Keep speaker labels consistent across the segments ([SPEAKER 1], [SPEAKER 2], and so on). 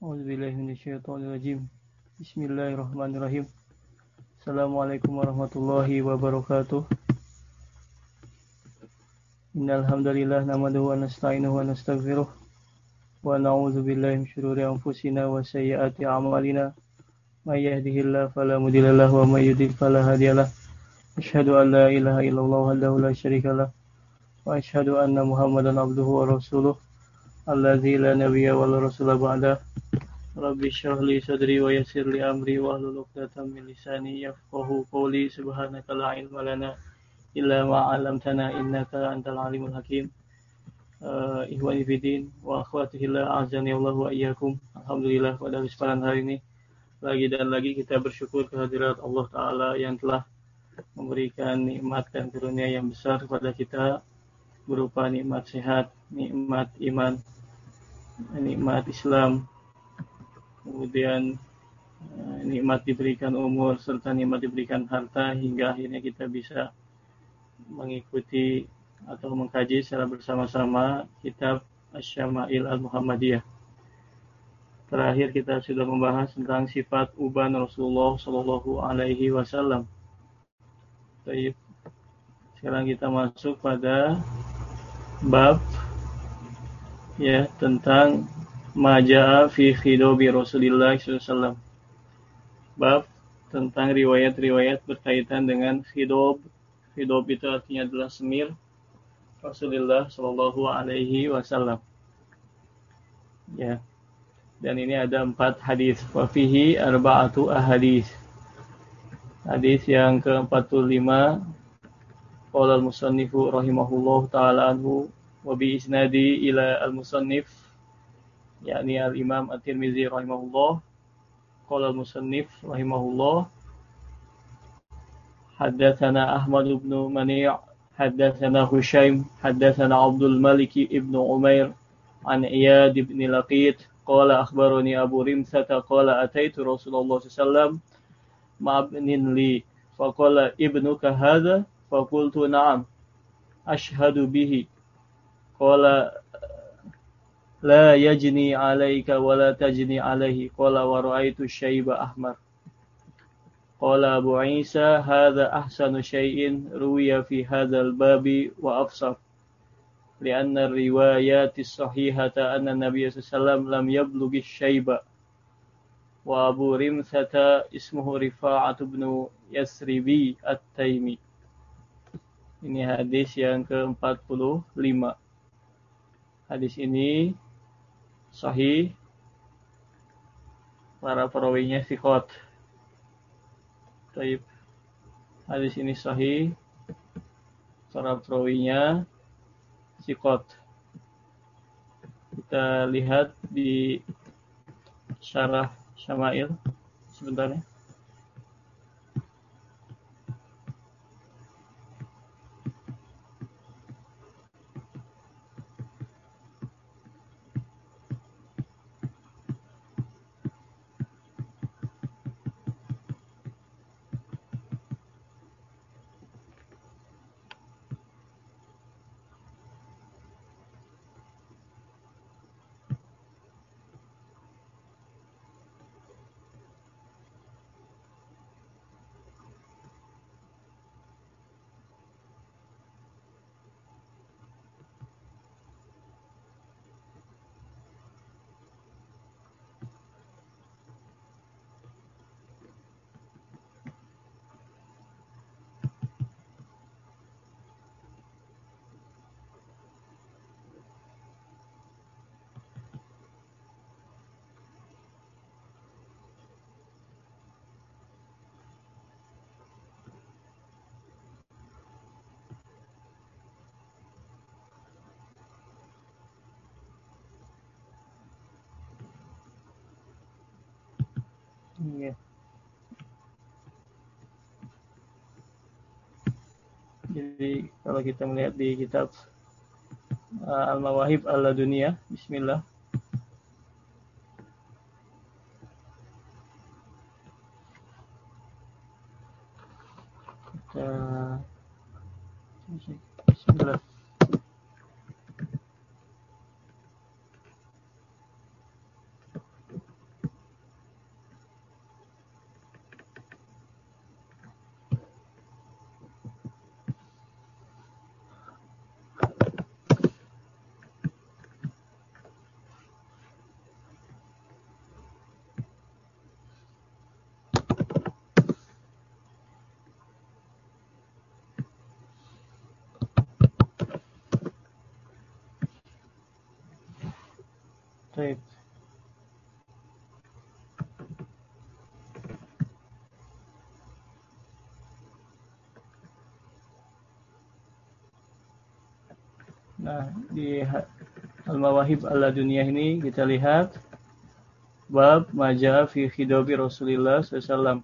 [SPEAKER 1] Auzubillahiminasyaitonirrajim. Bismillahirrahmanirrahim. Assalamualaikum warahmatullahi wabarakatuh. Innal hamdalillah nahmaduhu wa wa nastaghfiruh wa na'udzu billahi min shururi anfusina wa sayyiati a'malina. May yahdihillahu fala mudilla lahu wa may yudlil fala ilaha illallah wahdahu la syarikalah wa Muhammadan abduhu wa rasuluh. Alladzi la nabiyya wa la rasula Rabbi Syahli sadri wa yassirli amri wa hlul 'uqdatam min lisani yafqahu qawli subhanaka la ilma lana illa ma 'allamtana innaka antal alimul hakim. Eh, uh, ihwani fidin wa akhwati fillah azani Allah wa iyyakum. Alhamdulillah pada kesempatan hari ini lagi dan lagi kita bersyukur kehadirat Allah taala yang telah memberikan nikmat dan karunia yang besar kepada kita berupa nikmat sehat, nikmat iman, nikmat Islam, kemudian eh, nikmat diberikan umur serta nikmat diberikan harta hingga akhirnya kita bisa mengikuti atau mengkaji secara bersama-sama kitab Asy-Syama'il Al-Muhammadiyah. Terakhir kita sudah membahas tentang sifat uban Rasulullah Shallallahu Alaihi Wasallam. Baik, sekarang kita masuk pada bab ya tentang maja'a fi khidobi Rasulullah SAW. Bab tentang riwayat-riwayat berkaitan dengan khidob. Khidob itu artinya adalah semir Rasulullah Shallallahu Alaihi Wasallam. Ya, dan ini ada empat hadis. Wafihi arba'atu ahadis. Hadis yang ke-45 Qala al-musannifu rahimahullah ta'ala anhu wa bi isnadi ila al-musannif yakni al-imam at-tirmizi rahimahullah Qala al-musannif rahimahullah Haddathana Ahmad ibn Mani' Haddathana Hushaim Haddathana Abdul Malik ibn Umair An Iyad ibn Laqit قال أخبرني أبو رمثة قال أتيت رسول الله صلى الله عليه وسلم مع ابن لي فقال ابنك هذا فقلت نعم أشهد به قال لا يجني عليك ولا تجني عليه قال ورأيت الشيب أحمر قال أبو عيسى هذا أحسن شيء روي في هذا الباب وأفصح لأن الروايات الصحيحة أن النبي صلى الله عليه وسلم لم يبلغ الشيبة وأبو رمثة اسمه رفاعة بن يسربي التيمي Ini hadis yang ke-45. Hadis ini sahih. Para perawinya sikot. Taib. Hadis ini sahih. Para perawinya sikot. Kita lihat di syarah Syama'il sebentar ya. Iya. Jadi kalau kita melihat di kitab uh, Al-Mawahib Al-Dunia, Bismillah. Kita Bismillah. Nah, di Al-Mawahib ala dunia ini kita lihat bab maja fi khidabi Rasulullah SAW.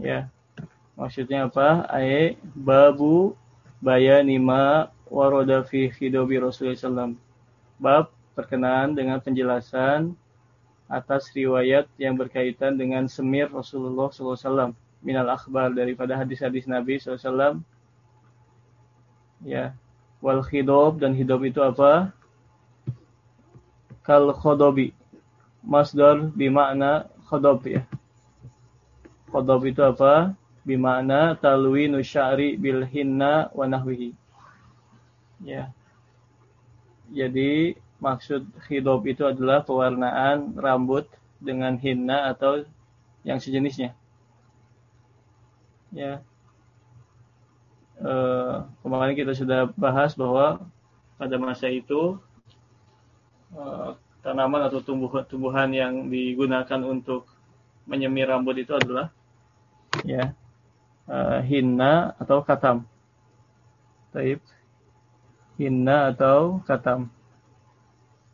[SPEAKER 1] Ya. Maksudnya apa? Ayat babu bayani ma waroda fi khidabi Rasulullah SAW. Bab berkenaan dengan penjelasan atas riwayat yang berkaitan dengan semir Rasulullah SAW minal akhbar daripada hadis-hadis Nabi SAW ya wal khidob dan hidob itu apa? Kal khodobi. Masdar bimakna khodob ya. Khodob itu apa? Bimakna talwi nusyari bil hinna wa nahwihi. Ya. Jadi maksud khidob itu adalah pewarnaan rambut dengan hinna atau yang sejenisnya. Ya e, kemarin kita sudah bahas bahwa pada masa itu Eh, tanaman atau tumbuhan-tumbuhan yang digunakan untuk menyemir rambut itu adalah ya hinna atau katam. Taib. Hinna atau katam.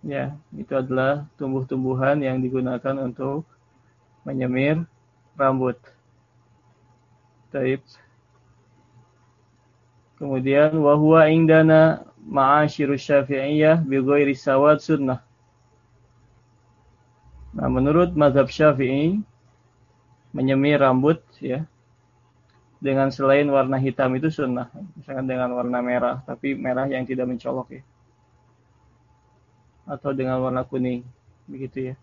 [SPEAKER 1] Ya, itu adalah tumbuh-tumbuhan yang digunakan untuk menyemir rambut. Taib. Kemudian wahwa indana ma'asyiru syafi'iyah bi ghairi sawad sunnah. Nah, menurut mazhab Syafi'i menyemir rambut ya dengan selain warna hitam itu sunnah, misalkan dengan warna merah, tapi merah yang tidak mencolok ya. Atau dengan warna kuning, begitu ya.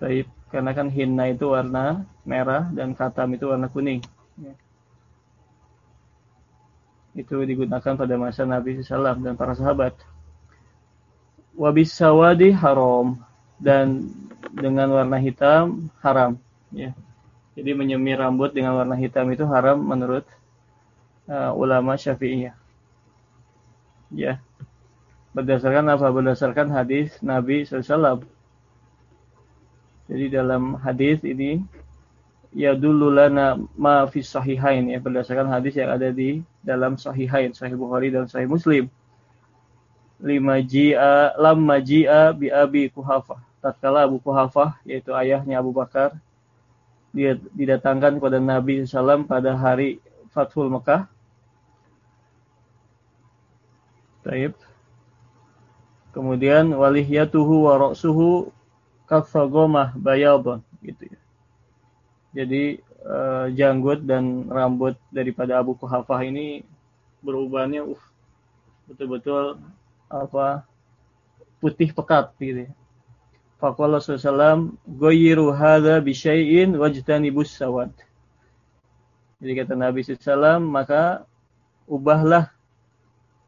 [SPEAKER 1] Tapi karena kan hinna itu warna merah dan katam itu warna kuning. Ya itu digunakan pada masa Nabi SAW dan para sahabat. Wabis sawadi haram dan dengan warna hitam haram. Ya. Jadi menyemir rambut dengan warna hitam itu haram menurut uh, ulama Syafi'iyah. Ya. Berdasarkan apa? Berdasarkan hadis Nabi SAW. Jadi dalam hadis ini ya dulu lana ma fi sahihain. Ya berdasarkan hadis yang ada di dalam sahihain sahih Bukhari dan sahih Muslim. Lima ji'a lam maji'a bi abi kuhafah tatkala Abu Kuhafah yaitu ayahnya Abu Bakar dia didatangkan kepada Nabi SAW pada hari Fathul Mekah. Taib. Kemudian walihyatuhu wa ra'suhu kathagomah bayadun. Gitu ya. Jadi uh, janggut dan rambut daripada Abu Kuhafah ini berubahnya uh, betul-betul apa putih pekat gitu. Ya. Faqala sallallahu ghayyiru hadza bi syai'in wajtanibus sawad. Jadi kata Nabi SAW, maka ubahlah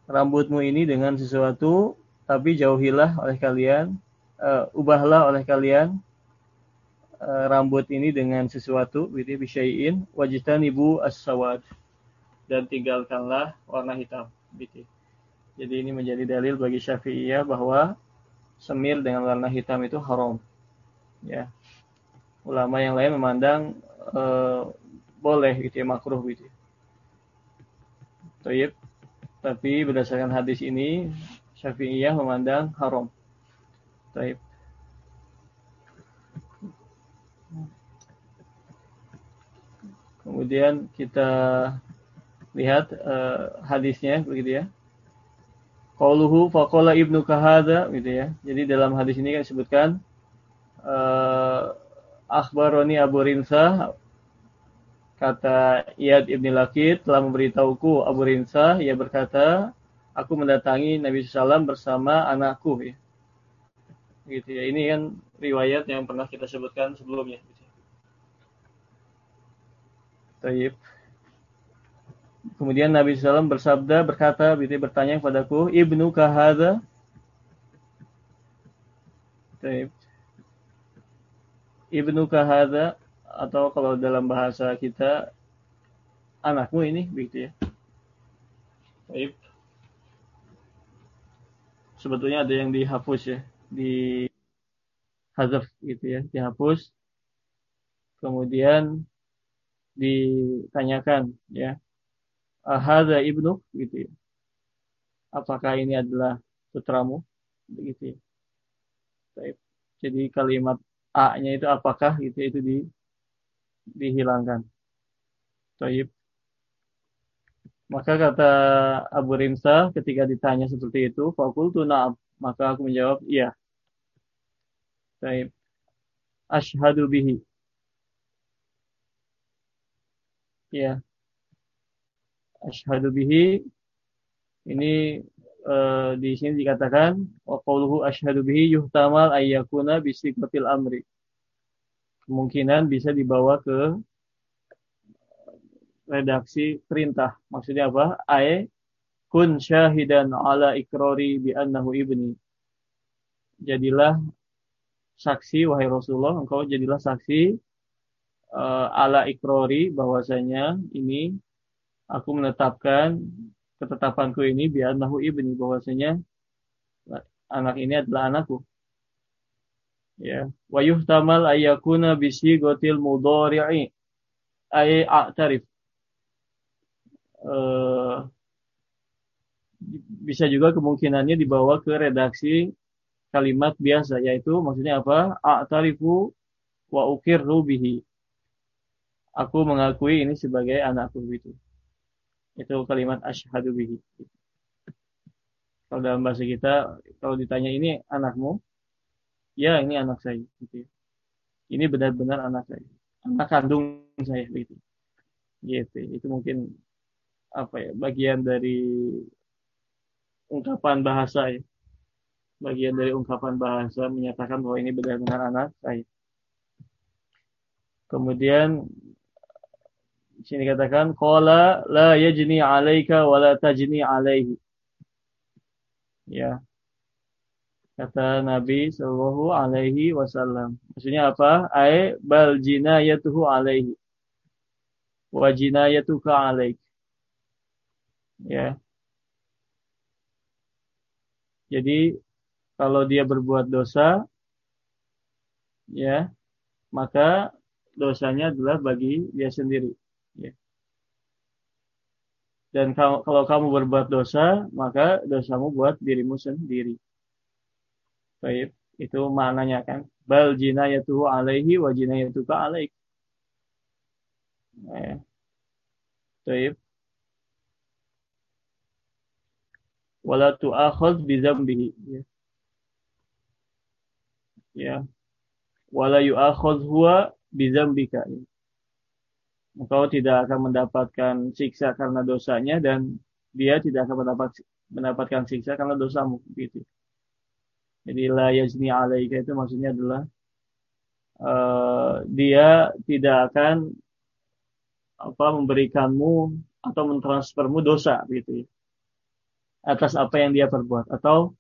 [SPEAKER 1] rambutmu ini dengan sesuatu, tapi jauhilah oleh kalian, uh, ubahlah oleh kalian rambut ini dengan sesuatu gitu bisyai'in ibu as-sawad dan tinggalkanlah warna hitam gitu. Jadi ini menjadi dalil bagi Syafi'iyah bahwa semir dengan warna hitam itu haram. Ya. Ulama yang lain memandang e, boleh gitu ya makruh gitu. Taib. Tapi berdasarkan hadis ini Syafi'iyah memandang haram. Taib. Kemudian kita lihat uh, hadisnya begitu ya. Qauluhu faqala ibnu kahada gitu ya. Jadi dalam hadis ini kan disebutkan uh, akhbaroni Abu Rinsah kata Iyad ibn Lakid telah memberitahuku Abu Rinsah ia berkata aku mendatangi Nabi SAW bersama anakku ya. Gitu ya. Ini kan riwayat yang pernah kita sebutkan sebelumnya. Taib. Kemudian Nabi SAW bersabda, berkata, Binti bertanya kepadaku, Ibnu kahada. Taib. Ibnu kahada, atau kalau dalam bahasa kita, anakmu ini, begitu ya. Taib. Sebetulnya ada yang dihapus ya, di hazaf gitu ya, dihapus. Kemudian ditanyakan ya ahada ibnu gitu ya apakah ini adalah putramu begitu ya. Jadi kalimat A-nya itu apakah itu itu di, dihilangkan. Taib. Maka kata Abu Rimsa ketika ditanya seperti itu, fakultu na'am. Maka aku menjawab, iya. Taib. Ashhadu bihi. Ya. Ashhadu bihi. Ini uh, di sini dikatakan wa qauluhu asyhadu bihi yuhtamal ayyakuna bisiqatil amri. Kemungkinan bisa dibawa ke redaksi perintah. Maksudnya apa? Ai kun syahidan ala ikrori bi annahu ibni. Jadilah saksi wahai Rasulullah, engkau jadilah saksi uh, ala ikrori bahwasanya ini aku menetapkan ketetapanku ini biar nahu ibni bahwasanya anak ini adalah anakku. Ya, wa yuhtamal ayyakuna bisi gotil mudhari'i ay a'tarif. Uh, bisa juga kemungkinannya dibawa ke redaksi kalimat biasa yaitu maksudnya apa? A'tarifu wa ukirru bihi. Aku mengakui ini sebagai anakku itu itu kalimat asyhadu bihi. Kalau dalam bahasa kita, kalau ditanya ini anakmu, ya ini anak saya. Gitu. Ya. Ini benar-benar anak saya, anak kandung saya. Gitu. gitu. Itu mungkin apa ya bagian dari ungkapan bahasa ya. Bagian dari ungkapan bahasa menyatakan bahwa ini benar-benar anak saya. Kemudian sini katakan qala la yajni 'alaika wa la tajni 'alaihi. Ya. Kata Nabi sallallahu alaihi wasallam. Maksudnya apa? Ai bal jinayatuhu alaihi. Wa jinayatuka alaik. Ya. Jadi kalau dia berbuat dosa ya, maka dosanya adalah bagi dia sendiri. Ya. Dan kalau, kalau kamu berbuat dosa, maka dosamu buat dirimu sendiri. Baik, itu maknanya kan. Bal jinayatuhu alaihi wa jinayatuka alaik. Ya. Baik. Wala tu'akhaz bizambihi. Ya. ya. Wala yu'akhaz huwa bizambika. Ya engkau tidak akan mendapatkan siksa karena dosanya dan dia tidak akan mendapat mendapatkan siksa karena dosamu gitu. Jadi la yazni alaika itu maksudnya adalah uh, dia tidak akan apa memberikanmu atau mentransfermu dosa gitu ya. atas apa yang dia perbuat atau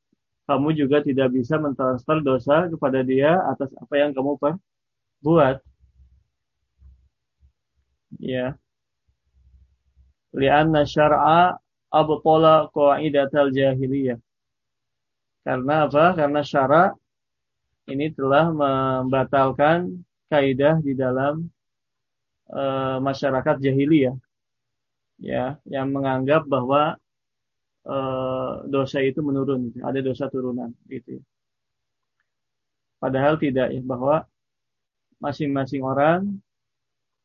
[SPEAKER 1] kamu juga tidak bisa mentransfer dosa kepada dia atas apa yang kamu perbuat ya. Lianna syar'a abtala qaidatal jahiliyah. Karena apa? Karena syara ini telah membatalkan kaidah di dalam e, masyarakat jahiliyah. Ya yang menganggap bahwa e, dosa itu menurun. Ada dosa turunan gitu ya. padahal tidak ya bahwa masing-masing orang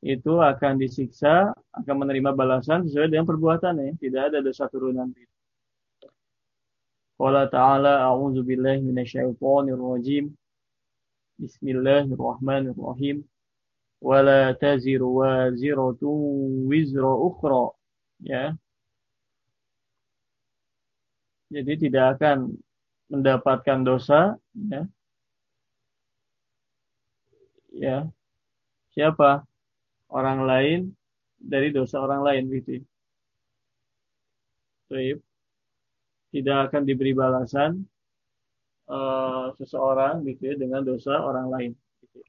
[SPEAKER 1] itu akan disiksa, akan menerima balasan sesuai dengan perbuatannya. Tidak ada dosa turunan. Qala ta'ala a'udzu billahi minasyaitonir rajim. Bismillahirrahmanirrahim. Wala taziru waziratun wizra ukhra. Ya. Jadi tidak akan mendapatkan dosa ya. Ya. Siapa? Orang lain dari dosa orang lain gitu. Baik. Tidak akan diberi balasan uh, seseorang gitu ya, dengan dosa orang lain. Gitu.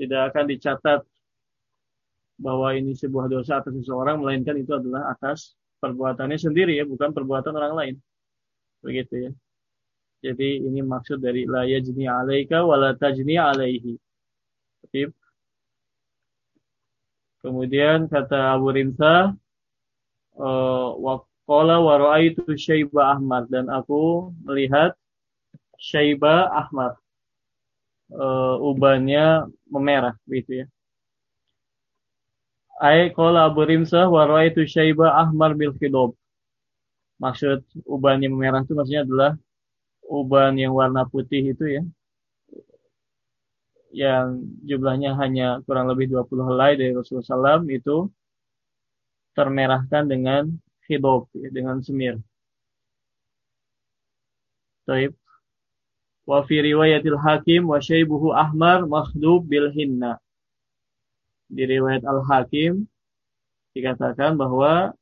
[SPEAKER 1] Tidak akan dicatat bahwa ini sebuah dosa atas seseorang, melainkan itu adalah atas perbuatannya sendiri ya, bukan perbuatan orang lain. Begitu ya. Jadi ini maksud dari la yajni alaika wa la tajni alaihi. Kemudian kata Abu Rimsa, eh, wa Qala wa ra'aitu syaiba ahmar dan aku melihat syaiba ahmar. Uh, ubannya memerah begitu ya. Ai qala Abu Rimsah wa ra'aitu syaiba ahmar bil khidob. Maksud uban yang memerah itu maksudnya adalah uban yang warna putih itu ya. Yang jumlahnya hanya kurang lebih 20 helai dari Rasulullah SAW itu termerahkan dengan khidob, ya, dengan semir. Taib. Wa fi riwayatil hakim wa syaibuhu ahmar makhdub bil hinna. Di riwayat al-hakim dikatakan bahwa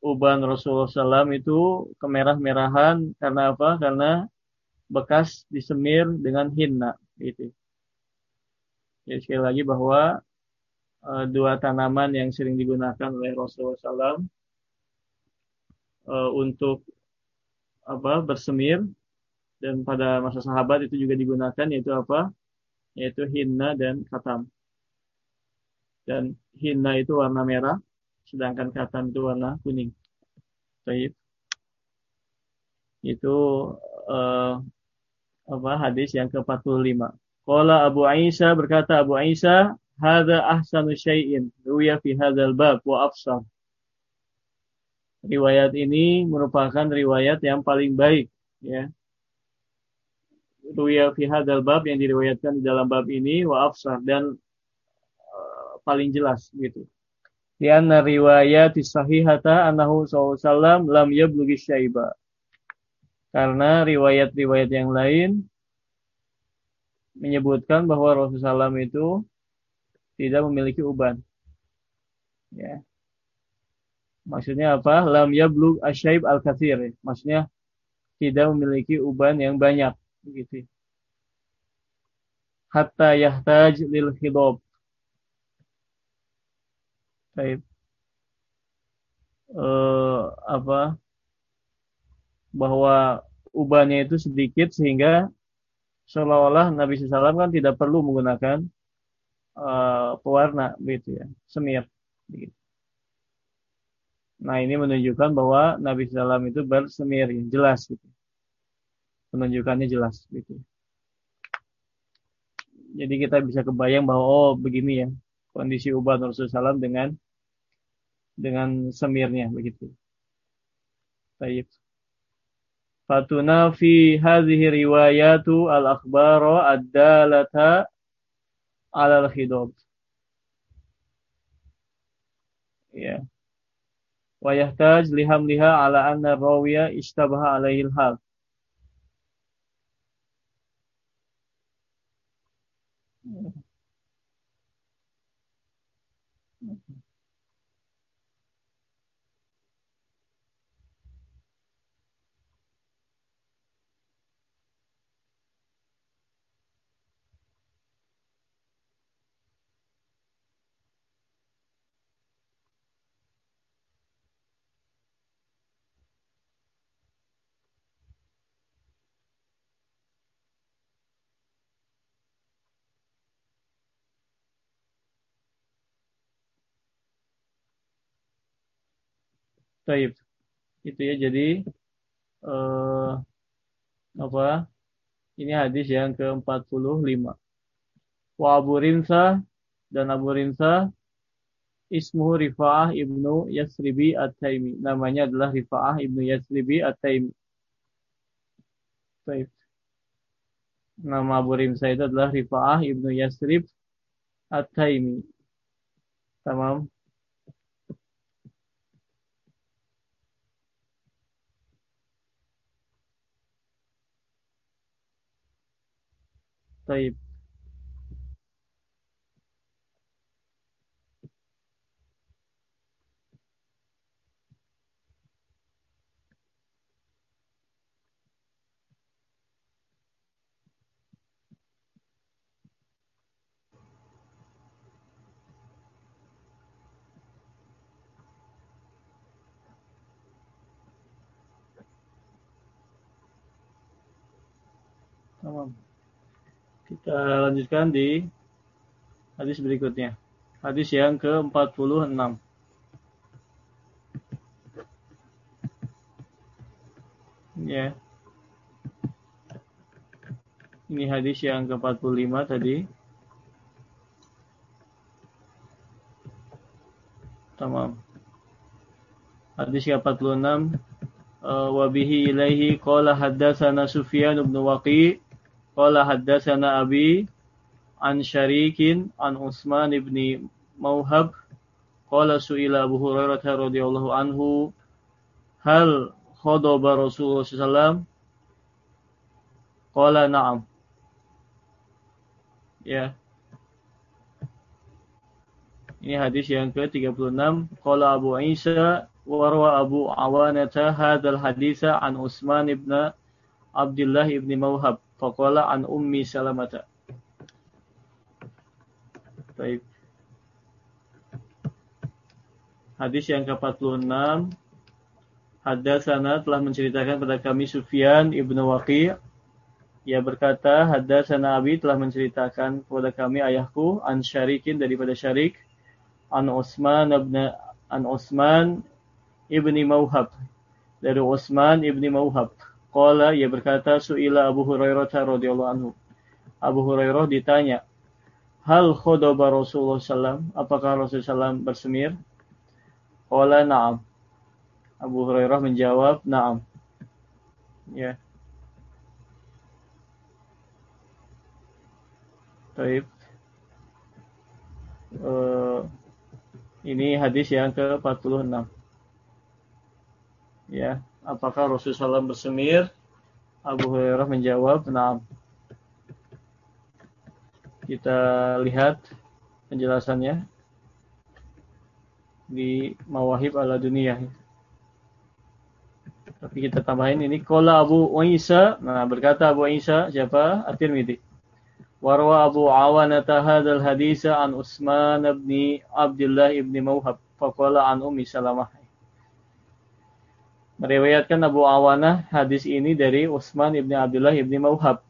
[SPEAKER 1] uban Rasulullah SAW itu kemerah-merahan karena apa? Karena bekas disemir dengan hinna. Gitu. Jadi sekali lagi bahwa e, dua tanaman yang sering digunakan oleh Rasulullah SAW e, untuk apa bersemir dan pada masa sahabat itu juga digunakan yaitu apa? Yaitu hinna dan katam. Dan hinna itu warna merah, sedangkan katan itu warna kuning. Baik. Itu uh, apa hadis yang ke-45. Qala Abu Aisyah berkata Abu Aisyah, "Hadza ahsanu syai'in ruya fi hadzal bab wa afsar." Riwayat ini merupakan riwayat yang paling baik ya. Ruya fi hadzal bab yang diriwayatkan di dalam bab ini wa afsar dan uh, paling jelas gitu. Lianna riwayat sahihata annahu sallallahu lam yablughi syaiba. Karena riwayat-riwayat yang lain menyebutkan bahwa Rasulullah SAW itu tidak memiliki uban. Ya. Maksudnya apa? Lam yablug asyaib al-kathir. Maksudnya tidak memiliki uban yang banyak. Begitu. Hatta yahtaj lil khidob. Baik. Uh, apa bahwa ubannya itu sedikit sehingga seolah-olah Nabi SAW kan tidak perlu menggunakan uh, pewarna begitu ya semir begitu. Nah ini menunjukkan bahwa Nabi SAW itu bersemir yang jelas gitu. Penunjukannya jelas gitu. Jadi kita bisa kebayang bahwa oh begini ya kondisi uban Rasulullah SAW dengan dengan semirnya begitu. Baik. Fatuna fi hadhihi riwayatu al-akhbara ad-dalata ala al-khidab. Ya. Wa yahtaj lihamliha ala anna rawiya istabaha alaihi Taib. Itu ya jadi uh, apa? Ini hadis yang ke-45. Wa Abu Rimsa dan Abu Rimsa ismu Rifa'ah ibnu Yasribi At-Taimi. Namanya adalah Rifa'ah ibnu Yasribi At-Taimi. Taib. Nama Abu Rimsa itu adalah Rifa'ah ibnu Yasrib At-Taimi. Tamam. Tayyip. Tamam. Kita lanjutkan di hadis berikutnya. Hadis yang ke-46. Ya. Ini hadis yang ke-45 tadi. Tamam. Hadis ke-46 uh, wa bihi ilaihi qala haddatsana Sufyan bin Waqi qala haddatsana Abi an Syarikin an Utsman bin Mauhab qala su'ila Abu Hurairah radhiyallahu anhu hal khadaba Rasulullah sallallahu Qala na'am. Ya. Ini hadis yang ke-36. Qala Abu Isa warwa Abu Awanata hadzal haditha an Utsman ibn Abdullah ibn Mawhab faqala an Ummi Salamata. Baik. Hadis yang ke-46 Hadatsana telah menceritakan pada kami Sufyan ibnu Waqi' ia berkata Hadatsana Abi telah menceritakan kepada kami ayahku an Syarikin daripada Syarik an Utsman ibn an Utsman ibni Mauhab dari Utsman ibni Mauhab qala ia berkata suila Abu Hurairah radhiyallahu anhu. Abu Hurairah ditanya hal khadaba Rasulullah sallam? Apakah Rasulullah sallam bersemir qala na'am. Abu Hurairah menjawab na'am. Ya. Taib. Uh, ini hadis yang ke-46. Ya, Apakah Rasulullah SAW bersemir? Abu Hurairah menjawab, nah, kita lihat penjelasannya di Mawahib ala Dunia. Tapi kita tambahin ini Kola Abu Isa. Nah berkata Abu Isa siapa? At-Tirmidzi. Warwa Abu Awanata hadzal hadisa an Utsman bin Abdullah bin Mawhab faqala an Ummi Salamah. Meriwayatkan Abu Awanah hadis ini dari Utsman ibni Abdullah ibni Mauhab.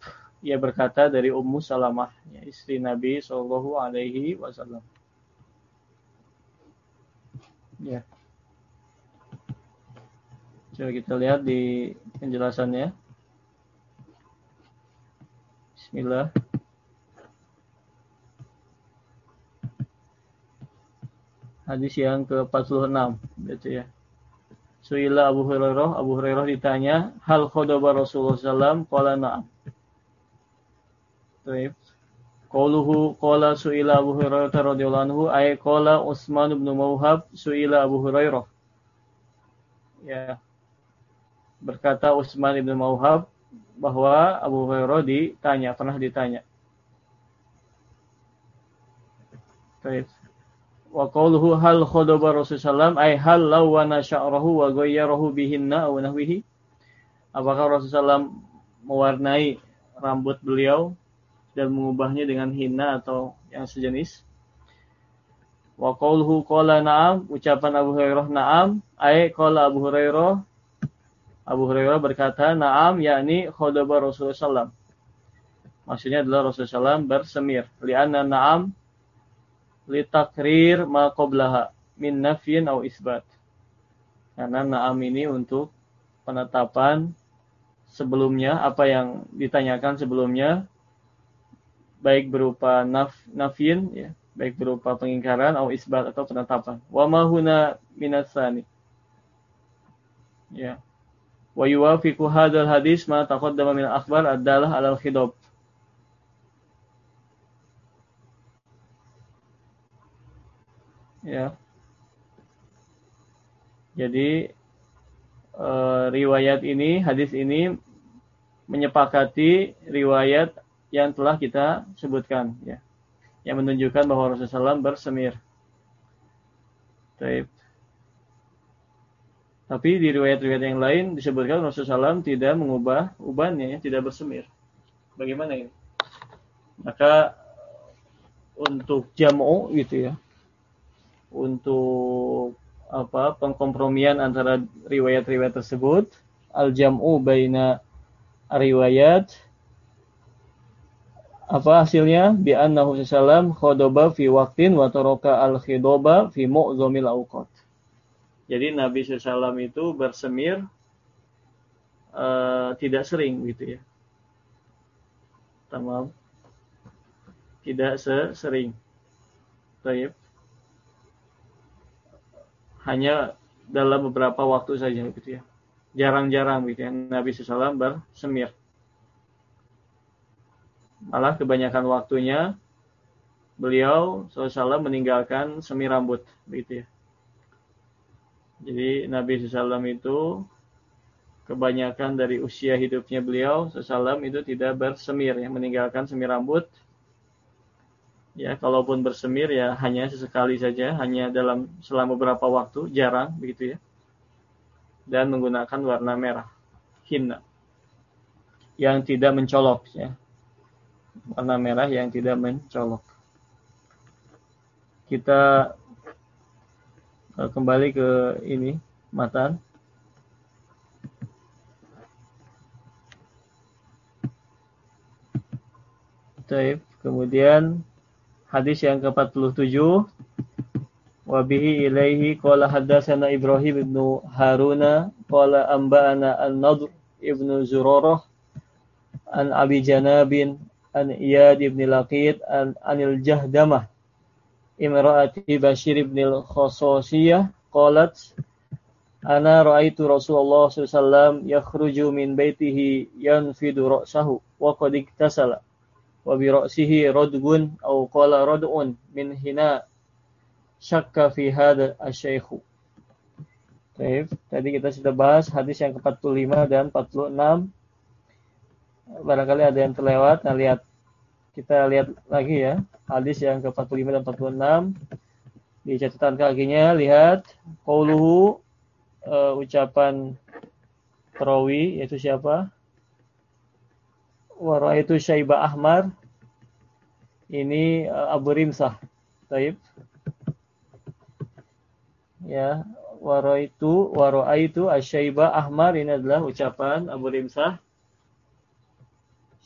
[SPEAKER 1] Ia berkata dari Ummu Salamah, ya, istri Nabi Shallallahu Alaihi Wasallam. Ya. Coba kita lihat di penjelasannya. Bismillah. hadis yang ke-46 gitu ya. Suila Abu Hurairah, Abu Hurairah ditanya, hal khadaba Rasulullah SAW? Qala na'am. Baik. Qauluhu qala suila Abu Hurairah radhiyallahu anhu ay qala Utsman bin Mauhab suila Abu Hurairah. Ya. Berkata Utsman bin Mauhab bahwa Abu Hurairah ditanya, pernah ditanya. Baik wa qawluhu hal khadaba Rasulullah ay hal lawana sya'rahu wa ghayyarahu bihinna aw nahwihi? Apakah Rasulullah mewarnai rambut beliau dan mengubahnya dengan hina atau yang sejenis? Wa qawluhu qala na'am ucapan Abu Hurairah na'am. Ay qala Abu Hurairah Abu Hurairah berkata na'am yakni khadaba Rasulullah maksudnya adalah Rasulullah bersemir. Li'anna na'am litakrir ma qablaha min nafyin au isbat. Karena na'am ini untuk penetapan sebelumnya apa yang ditanyakan sebelumnya baik berupa naf nafyin ya, baik berupa pengingkaran atau isbat atau penetapan. Wa ma huna minasani. Ya. Wa yuwafiqu hadzal hadis ma taqaddama min akhbar adalah alal khidab. Ya. Jadi e, riwayat ini, hadis ini menyepakati riwayat yang telah kita sebutkan ya. Yang menunjukkan bahwa Rasulullah SAW bersemir. Taib. Tapi di riwayat-riwayat yang lain disebutkan Rasulullah SAW tidak mengubah ubannya, tidak bersemir. Bagaimana ini? Maka untuk jamu gitu ya, untuk apa pengkompromian antara riwayat-riwayat tersebut al jam'u baina riwayat apa hasilnya bi annahu sallam khodoba fi waqtin wa taraka al khidoba fi mu'zamil awqat jadi Nabi sallam itu bersemir uh, tidak sering gitu ya. Tamam. Tidak sering. Baik. Hanya dalam beberapa waktu saja gitu ya. Jarang-jarang gitu ya Nabi SAW bersemir. Malah kebanyakan waktunya beliau SAW meninggalkan semir rambut gitu ya. Jadi Nabi SAW itu kebanyakan dari usia hidupnya beliau SAW itu tidak bersemir, yang meninggalkan semir rambut. Ya, kalaupun bersemir ya hanya sesekali saja, hanya dalam selama beberapa waktu, jarang begitu ya. Dan menggunakan warna merah, hina, yang tidak mencolok ya. Warna merah yang tidak mencolok. Kita eh, kembali ke ini matan Taib. Kemudian hadis yang ke-47 wa bihi ilaihi qala haddatsana Ibrahim ibn Haruna qala anba'ana an-Nadr ibn Zurarah an Abi Janabin an Iyad ibn Laqid an Anil Jahdamah. Imra'ati Bashir ibn al-Khasasiyah qalat ana ra'aitu Rasulullah sallallahu yakhruju min baitihi yanfidu ra'sahu wa qad iktasala wa bi ra'sihi radgun aw qala rad'un min hina syakka fi hadha asy-syaikh. Baik, tadi kita sudah bahas hadis yang ke-45 dan 46. Barangkali ada yang terlewat. Nah, lihat kita lihat lagi ya. Hadis yang ke-45 dan 46 di catatan kakinya lihat qauluhu uh, ucapan perawi yaitu siapa? Wara itu Syaibah Ahmar. Ini uh, Abu Rimsah. Taib. Ya, wara itu wara itu Asyaibah Ahmar ini adalah ucapan Abu Rimsah.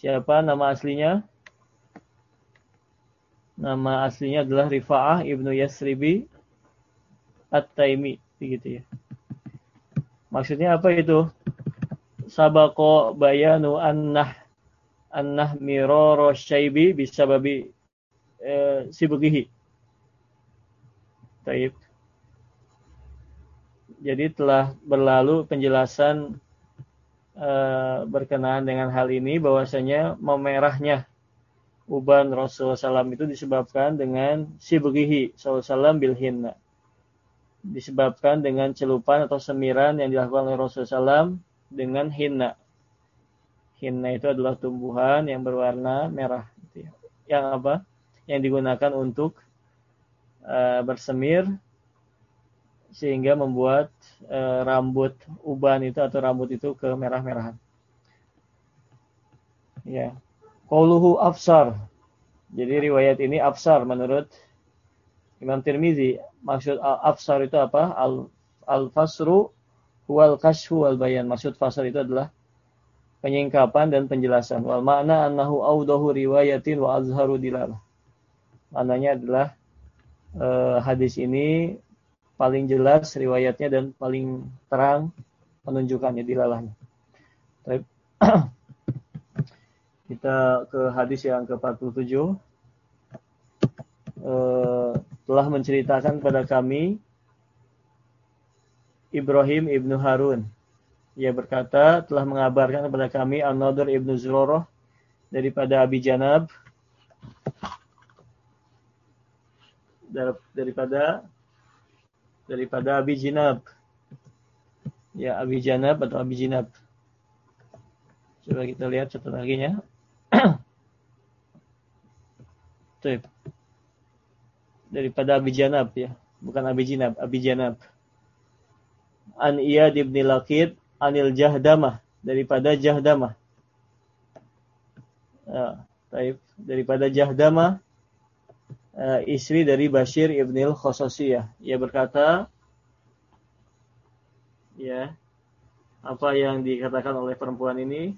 [SPEAKER 1] Siapa nama aslinya? Nama aslinya adalah Rifa'ah Ibnu Yasribi At-Taimi, begitu ya. Maksudnya apa itu? Sabako bayanu annah annah miroro bisa babi e, sibugihi. Taib. Jadi telah berlalu penjelasan e, berkenaan dengan hal ini bahwasanya memerahnya uban Rasulullah SAW itu disebabkan dengan sibugihi SAW bilhinna. Disebabkan dengan celupan atau semiran yang dilakukan oleh Rasulullah SAW dengan hinna Hinna itu adalah tumbuhan yang berwarna merah. Gitu ya. Yang apa? Yang digunakan untuk uh, bersemir sehingga membuat uh, rambut uban itu atau rambut itu ke merah-merahan. Ya. Qauluhu afsar. Jadi riwayat ini afsar menurut Imam Tirmizi. Maksud afsar itu apa? Al al-fasru wal kashfu wal bayan. Maksud fasar itu adalah penyingkapan dan penjelasan. Wal makna annahu audahu riwayatin wa azharu dilalah. Maknanya adalah uh, hadis ini paling jelas riwayatnya dan paling terang menunjukkannya dilalahnya. Kita ke hadis yang ke-47. Uh, telah menceritakan kepada kami Ibrahim ibnu Harun ia berkata telah mengabarkan kepada kami An-Nadir Ibnu Zurarah daripada Abi Janab daripada daripada Abi Jinab. Ya, Abi Janab atau Abi Jinab. Coba kita lihat satu lagi nya. Daripada Abi Janab ya, bukan Abi Jinab, Abi Janab. An Iyad ibn Laqid anil jahdamah daripada jahdamah. Ya, taib, daripada jahdamah uh, istri dari Bashir ibnil Khososiyah. Ia berkata, ya, apa yang dikatakan oleh perempuan ini?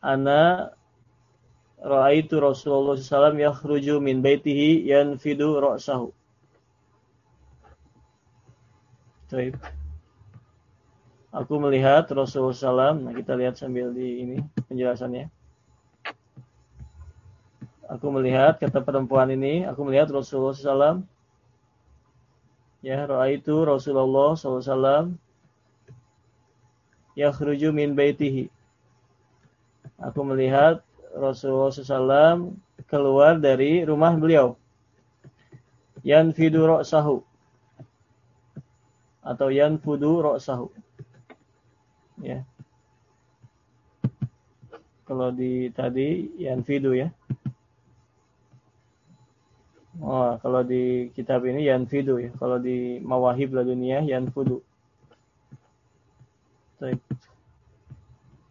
[SPEAKER 1] Ana ra'aitu Rasulullah SAW yakhruju min baitihi yanfidu ra'sahu. Taib. Aku melihat Rasulullah SAW. Nah, kita lihat sambil di ini penjelasannya. Aku melihat kata perempuan ini, aku melihat Rasulullah SAW. Ya, itu Rasulullah SAW yakhruju min baitihi. Aku melihat Rasulullah SAW keluar dari rumah beliau. Yanfidu ra'sahu. Atau yanfudu ra'sahu. Ya. Kalau di tadi yanfidu ya. Oh, kalau di kitab ini yanfidu ya. Kalau di mawahib dunia yanfudu. Baik.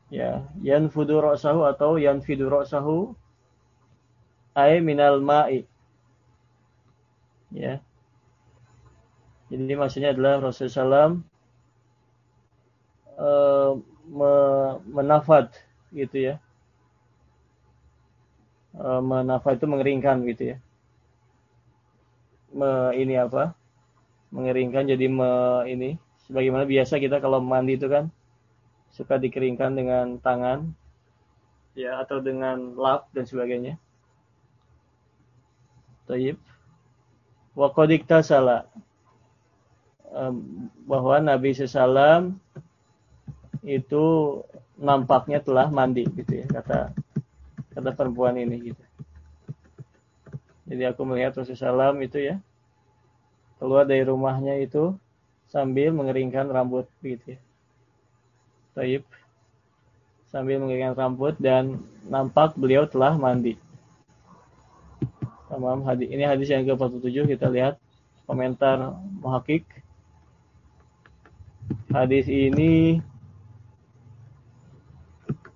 [SPEAKER 1] Ya, yanfudu ra'sahu atau yanfidu ra'sahu ay minal ma'i. Ya. Jadi maksudnya adalah Rasulullah SAW uh, me menafad gitu ya. Uh, menafad itu mengeringkan gitu ya. Me, ini apa? Mengeringkan jadi me, ini sebagaimana biasa kita kalau mandi itu kan suka dikeringkan dengan tangan ya atau dengan lap dan sebagainya. Taib. Wa salah bahwa Nabi SAW itu nampaknya telah mandi gitu ya kata kata perempuan ini gitu. Jadi aku melihat Rasulullah SAW itu ya keluar dari rumahnya itu sambil mengeringkan rambut gitu ya. Taib sambil mengeringkan rambut dan nampak beliau telah mandi. Tamam, hadis ini hadis yang ke-47 kita lihat komentar muhakik. Hadis ini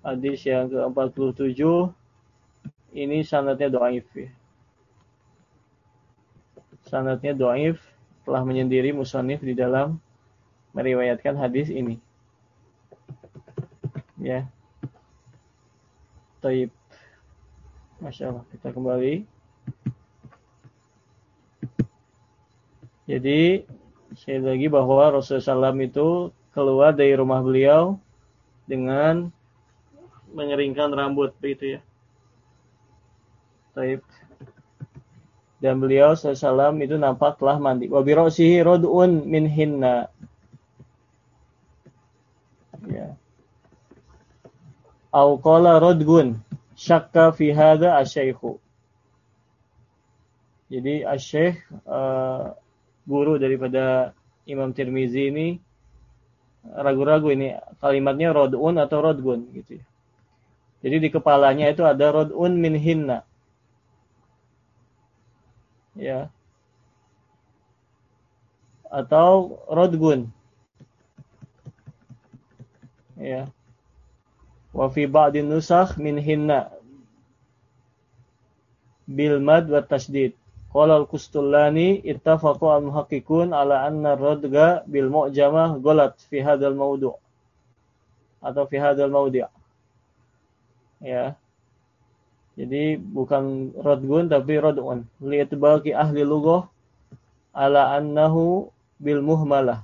[SPEAKER 1] hadis yang ke-47 ini sanatnya doaif ya. Sanatnya doaif telah menyendiri musonif di dalam meriwayatkan hadis ini. Ya. Taib. Masya Allah kita kembali. Jadi saya lagi bahwa Rasulullah SAW itu keluar dari rumah beliau dengan mengeringkan rambut begitu ya Taib dan beliau SAW itu nampak telah mandi. Wabirosihi rodun min hinna. Ya au qala radgun syakka fi hadha asyaikhu. Jadi asy uh, guru daripada Imam Tirmizi ini ragu-ragu ini kalimatnya rodun atau rodgun gitu ya. Jadi di kepalanya itu ada rodun min hinna. Ya. Atau rodgun. Ya wa fi ba'di nusakh min hinna bil mad wa tasdid qala al-kustullani ittafaqu al muhaqqiqun ala anna radga bil mu'jamah ghalat fi hadzal mawdu' atau fi hadzal mawdi' ya jadi bukan radgun tapi radun li'tibaqi ahli lughah ala annahu bil muhmalah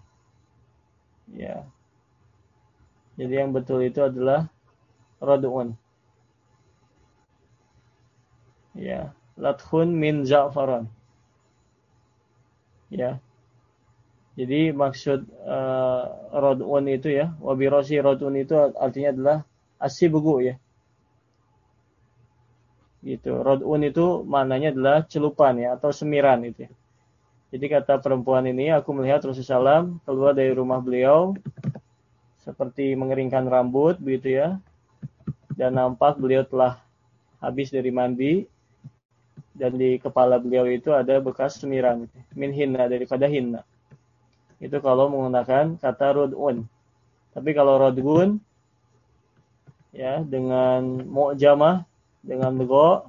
[SPEAKER 1] ya jadi yang betul itu adalah radun. Ya, lathun min za'faran. Ya. Jadi maksud uh, radun itu ya, wabirasi radun itu artinya adalah asibugu ya. Gitu. Radun itu maknanya adalah celupan ya atau semiran itu ya. Jadi kata perempuan ini, aku melihat Rasulullah SAW keluar dari rumah beliau seperti mengeringkan rambut begitu ya dan nampak beliau telah habis dari mandi dan di kepala beliau itu ada bekas semiran min hinna daripada hinna itu kalau menggunakan kata rodun tapi kalau rodgun ya dengan mu'jamah dengan go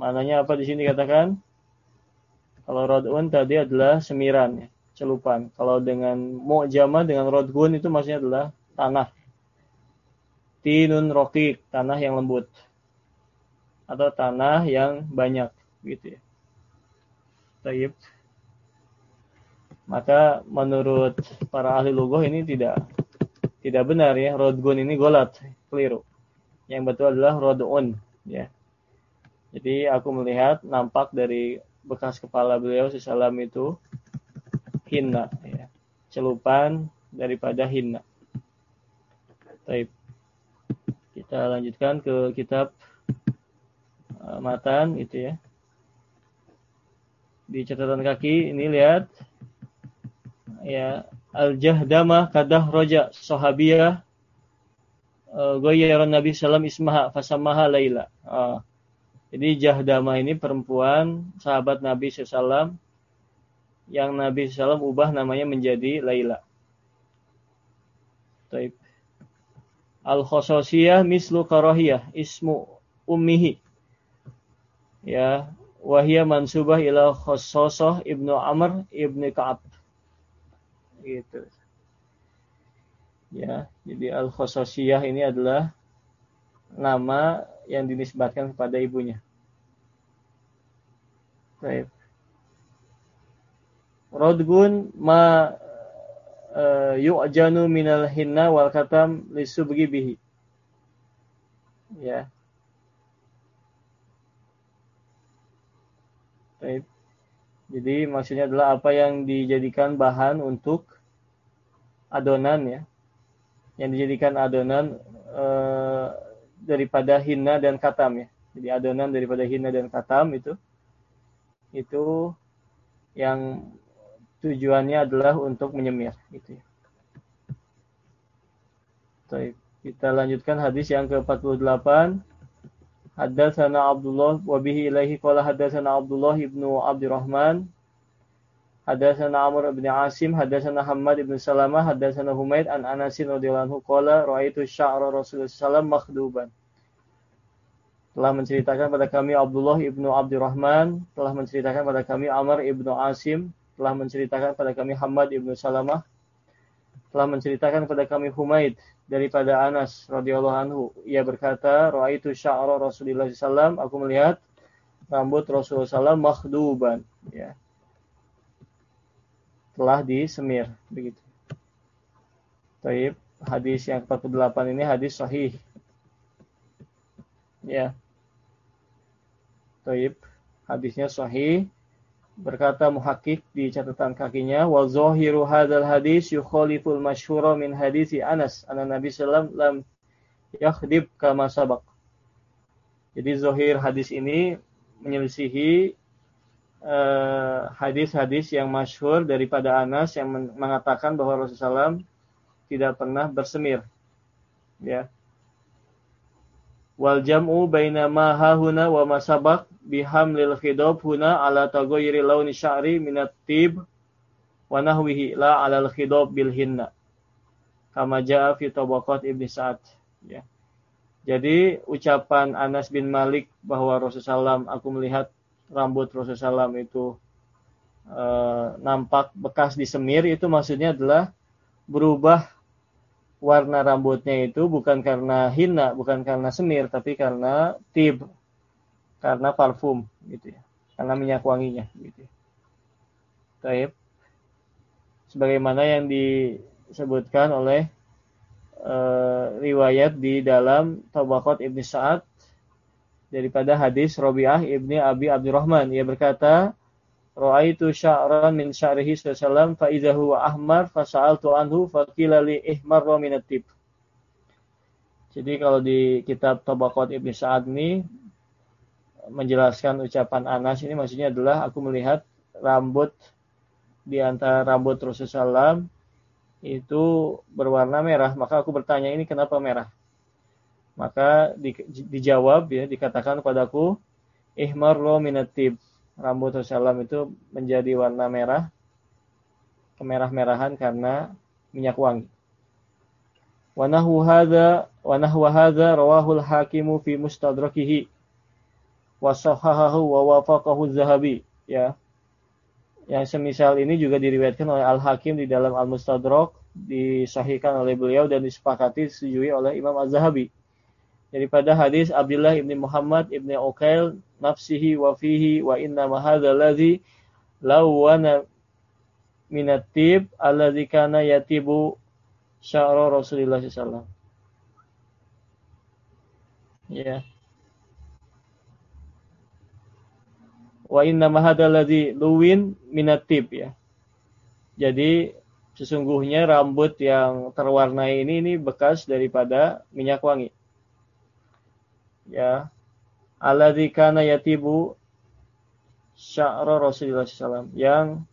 [SPEAKER 1] mananya apa di sini katakan kalau rodun tadi adalah semiran ya, celupan kalau dengan mu'jamah dengan rodgun itu maksudnya adalah tanah tinun rokik, tanah yang lembut. Atau tanah yang banyak, gitu ya. Taib. Maka menurut para ahli lugoh ini tidak tidak benar ya. Rodgun ini golat, keliru. Yang betul adalah rodun ya. Jadi aku melihat nampak dari bekas kepala beliau sesalam itu hinna ya. Celupan daripada hinna. Baik. Kita lanjutkan ke kitab uh, matan itu ya. Di catatan kaki ini lihat ya al-jahdamah kadah roja sahabiyah uh, goyaran Nabi Sallam ismaha fasamaha Laila. Uh, jadi Jahdamah ini perempuan sahabat Nabi SAW yang Nabi SAW ubah namanya menjadi Laila. Taib. Al-khososiyah mislu karahiyah ismu ummihi. Ya, wahia mansubah ila khososoh ibnu Amr ibnu Ka'ab. Gitu. Ya, jadi al-khososiyah ini adalah nama yang dinisbatkan kepada ibunya. Baik. Rodgun ma uh, yu'janu minal hinna wal katam lisubgi bihi. Ya. Baik. Jadi maksudnya adalah apa yang dijadikan bahan untuk adonan ya. Yang dijadikan adonan uh, daripada hinna dan katam ya. Jadi adonan daripada hinna dan katam itu itu yang tujuannya adalah untuk menyemir gitu ya. Baik, kita lanjutkan hadis yang ke-48. Haddatsana Abdullah wa bihi ilaihi qala haddatsana Abdullah ibnu Abdurrahman Haddatsana Amr ibn Asim, haddatsana Hamad ibn Salamah, haddatsana Humaid an Anas radhiyallahu anhu qala raaitu sya'ra Rasulullah sallallahu makhduban. Telah menceritakan pada kami Abdullah ibnu Abdurrahman, telah menceritakan pada kami Amr ibnu Asim, telah menceritakan pada kami Hamad ibnu Salamah, telah menceritakan pada kami Humaid daripada Anas radhiyallahu anhu. Ia berkata, "Ra'aitu sya'ra Rasulullah sallallahu aku melihat rambut Rasulullah sallallahu makhduban." Ya. Telah disemir begitu. Taib, hadis yang 48 ini hadis sahih. Ya. Taib, hadisnya sahih Berkata muhakik di catatan kakinya, wa zahiru hadzal hadis yukhaliful masyhura min hadisi Anas anna Nabi sallam lam yakhdib kama sabaq. Jadi zahir hadis ini menyelisihi hadis-hadis uh, yang masyhur daripada Anas yang mengatakan bahwa Rasulullah SAW tidak pernah bersemir. Ya. Wal jam'u baina ma hahuna wa ma sabaq bihamlil khidab huna ala taghayyuri launi sya'ri minat tib wa nahwihi la ala al khidab bil hinna. Kama jaa fi tabaqat Ibnu Sa'ad. Ya. Jadi ucapan Anas bin Malik bahwa Rasulullah SAW, aku melihat rambut Rasulullah SAW itu e, nampak bekas disemir itu maksudnya adalah berubah warna rambutnya itu bukan karena hina, bukan karena semir, tapi karena tib, karena parfum gitu ya, karena minyak wanginya gitu. Ya. Taib. Sebagaimana yang disebutkan oleh uh, riwayat di dalam Tabaqat Ibni Sa'ad daripada hadis Robiah Ibni Abi Abdurrahman. Ia berkata, Ra'aitu sya'ran min sya'rihi sallallahu fa huwa ahmar fa sa'altu anhu fa qila li ihmar min Jadi kalau di kitab Tabaqat Ibnu Sa'ad ini menjelaskan ucapan Anas ini maksudnya adalah aku melihat rambut di antara rambut Rasulullah SAW itu berwarna merah, maka aku bertanya ini kenapa merah? Maka di, dijawab ya dikatakan kepadaku ihmar minatib rambut Rasulullah itu menjadi warna merah, kemerah-merahan karena minyak wangi. Wa nahwu hadza wa nahwa rawahul hakimu fi mustadrakihi wa sahahahu wa zahabi ya. Yang semisal ini juga diriwayatkan oleh Al-Hakim di dalam Al-Mustadrak, disahihkan oleh beliau dan disepakati disetujui oleh Imam Az-Zahabi daripada hadis Abdullah ibni Muhammad ibni Uqail nafsihi wa fihi wa inna ma hadzal ladzi lawana minat tib alladzi kana yatibu sya'ra Rasulullah SAW. Ya. Wa inna mahadaladhi luwin minatib ya. Jadi sesungguhnya rambut yang terwarnai ini ini bekas daripada minyak wangi. Ya. Alladzi kana yatibu sya'ra Rasulullah SAW yang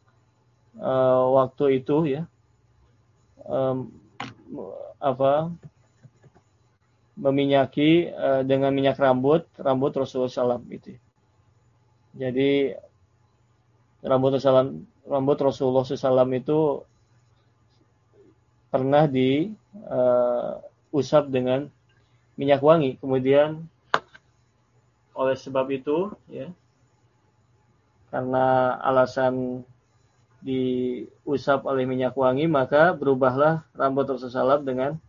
[SPEAKER 1] uh, waktu itu ya um, apa meminyaki uh, dengan minyak rambut rambut Rasulullah SAW itu. Jadi rambut Rasulullah rambut Rasulullah SAW itu pernah diusap uh, dengan minyak wangi. Kemudian oleh sebab itu, ya, karena alasan diusap oleh minyak wangi, maka berubahlah rambut Rasulullah dengan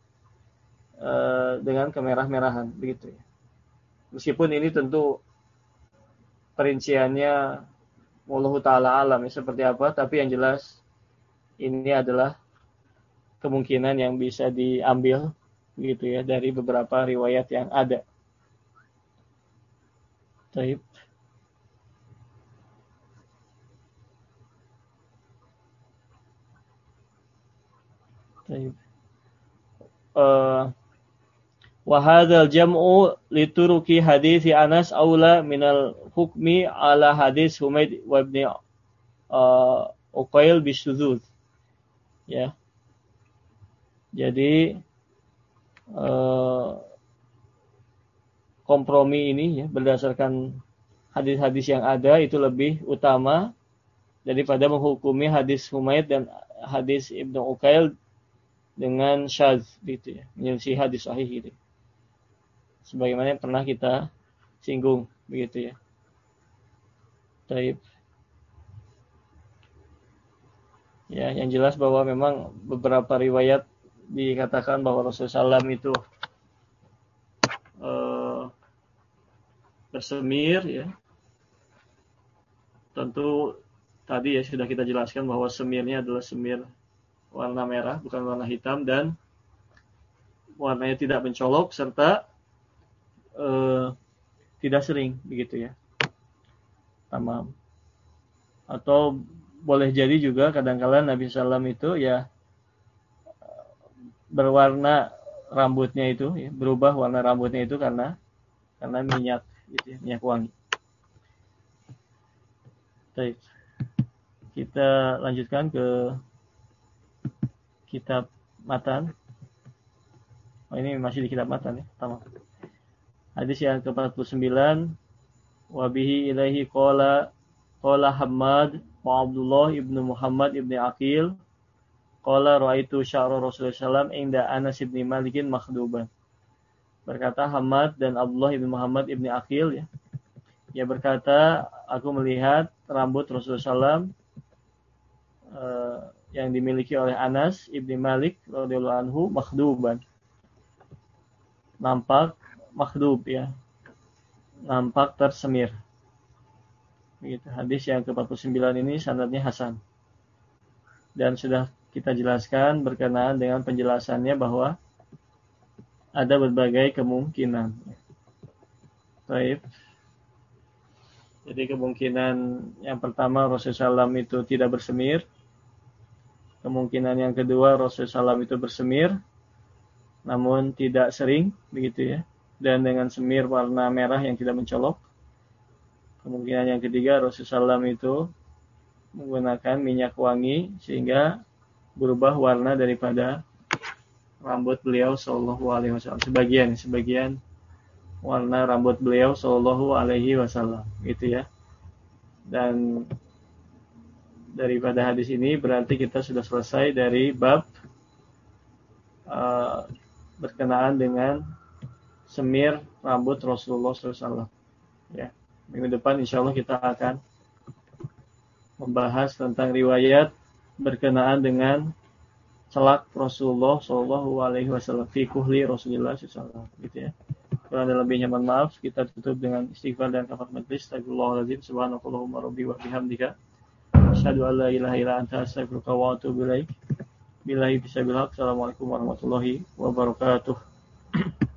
[SPEAKER 1] uh, dengan kemerah-merahan, begitu ya. Meskipun ini tentu perinciannya Allah Ta'ala alam ya, seperti apa, tapi yang jelas ini adalah kemungkinan yang bisa diambil gitu ya dari beberapa riwayat yang ada. Taib. Taib. Uh, lituruki hadis Anas aula minal hukmi ala hadis Humaid wa ibni uh, Uqail bisudud. Ya. Jadi uh, kompromi ini ya berdasarkan hadis-hadis yang ada itu lebih utama daripada menghukumi hadis Humaid dan hadis Ibnu Uqail dengan syaz gitu ya, menyelisih hadis sahih gitu sebagaimana yang pernah kita singgung begitu ya. Taib. Ya, yang jelas bahwa memang beberapa riwayat dikatakan bahwa Rasulullah SAW itu uh, bersemir ya. Tentu tadi ya sudah kita jelaskan bahwa semirnya adalah semir warna merah bukan warna hitam dan warnanya tidak mencolok serta uh, tidak sering begitu ya. Tamam. Atau boleh jadi juga kadang-kadang Nabi Sallam itu ya berwarna rambutnya itu ya, berubah warna rambutnya itu karena karena minyak gitu ya, minyak wangi. Baik. Kita lanjutkan ke kitab matan. Oh ini masih di kitab matan ya, tamam. Hadis yang ke-49 wabihi ilaihi qala qala Hamad wa Abdullah ibnu Muhammad ibnu Aqil qala raaitu sya'ra Rasulullah sallam inda Anas ibnu Malikin makhduban. Berkata Hamad dan Abdullah ibnu Muhammad ibnu Aqil ya. Dia berkata, aku melihat rambut Rasulullah SAW uh, yang dimiliki oleh Anas ibni Malik radhiyallahu anhu makhduban. Nampak makhdub ya. Nampak tersemir. Begitu. Hadis yang ke-49 ini sanadnya Hasan. Dan sudah kita jelaskan berkenaan dengan penjelasannya bahwa ada berbagai kemungkinan. Baik. Jadi kemungkinan yang pertama Rasulullah SAW itu tidak bersemir. Kemungkinan yang kedua Rasulullah SAW itu bersemir, namun tidak sering, begitu ya dan dengan semir warna merah yang tidak mencolok. Kemungkinan yang ketiga Rasulullah SAW itu menggunakan minyak wangi sehingga berubah warna daripada rambut beliau Shallallahu Alaihi Wasallam. Sebagian, sebagian warna rambut beliau Shallallahu Alaihi Wasallam, gitu ya. Dan daripada hadis ini berarti kita sudah selesai dari bab uh, berkenaan dengan semir rambut Rasulullah SAW. Ya, minggu depan insya Allah kita akan membahas tentang riwayat berkenaan dengan celak Rasulullah Shallallahu Alaihi Wasallam fi kuhli Rasulullah SAW gitu ya. Kurang ada lebihnya mohon maaf. Kita tutup dengan istighfar dan kafar majlis. Astagfirullahaladzim. Subhanakallahumma rabbi wa bihamdika. Asyhadu an la ilaha illa anta astaghfiruka wa atubu ilaik. Billahi haq. Assalamualaikum warahmatullahi wabarakatuh.